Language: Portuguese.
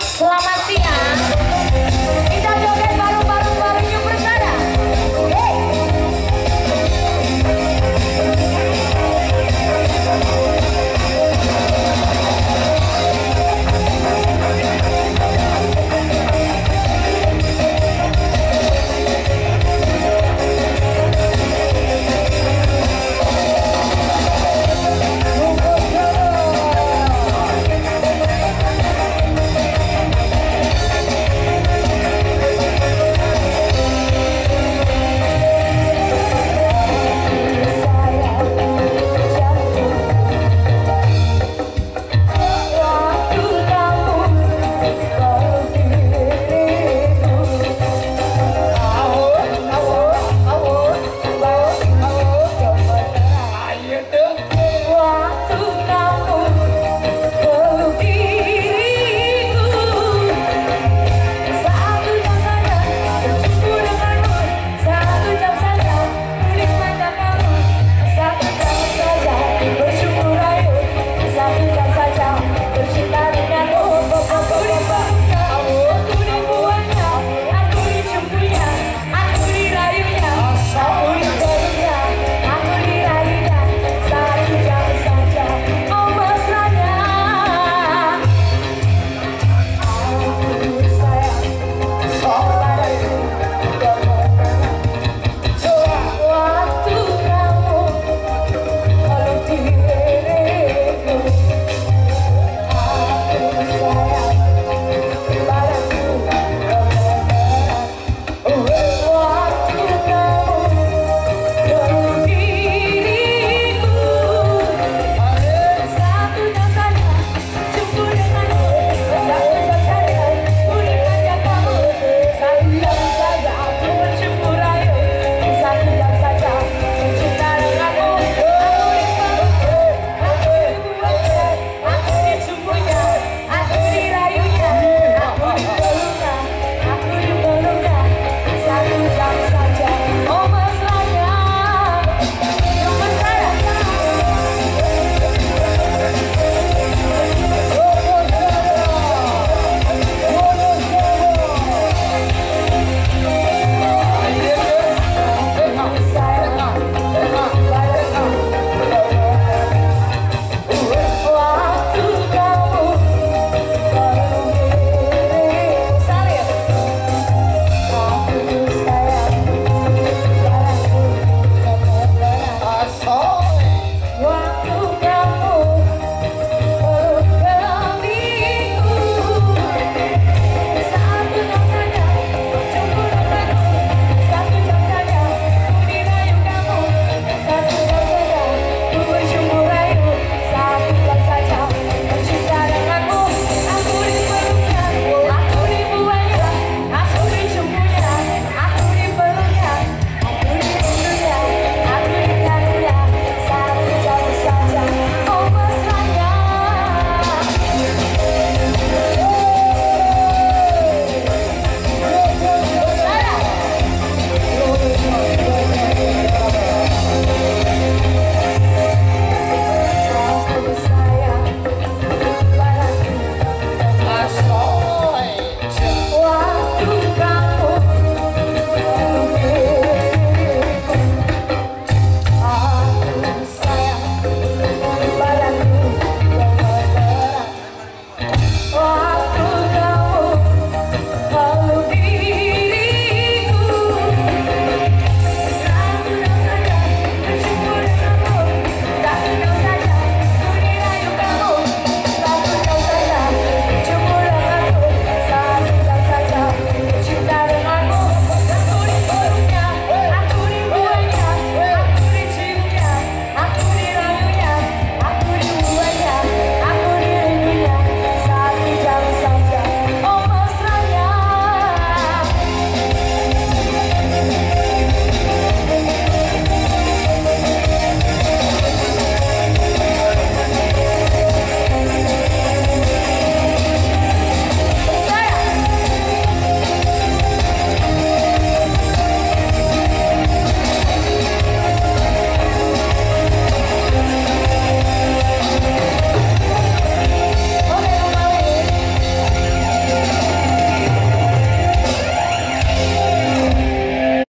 Selamat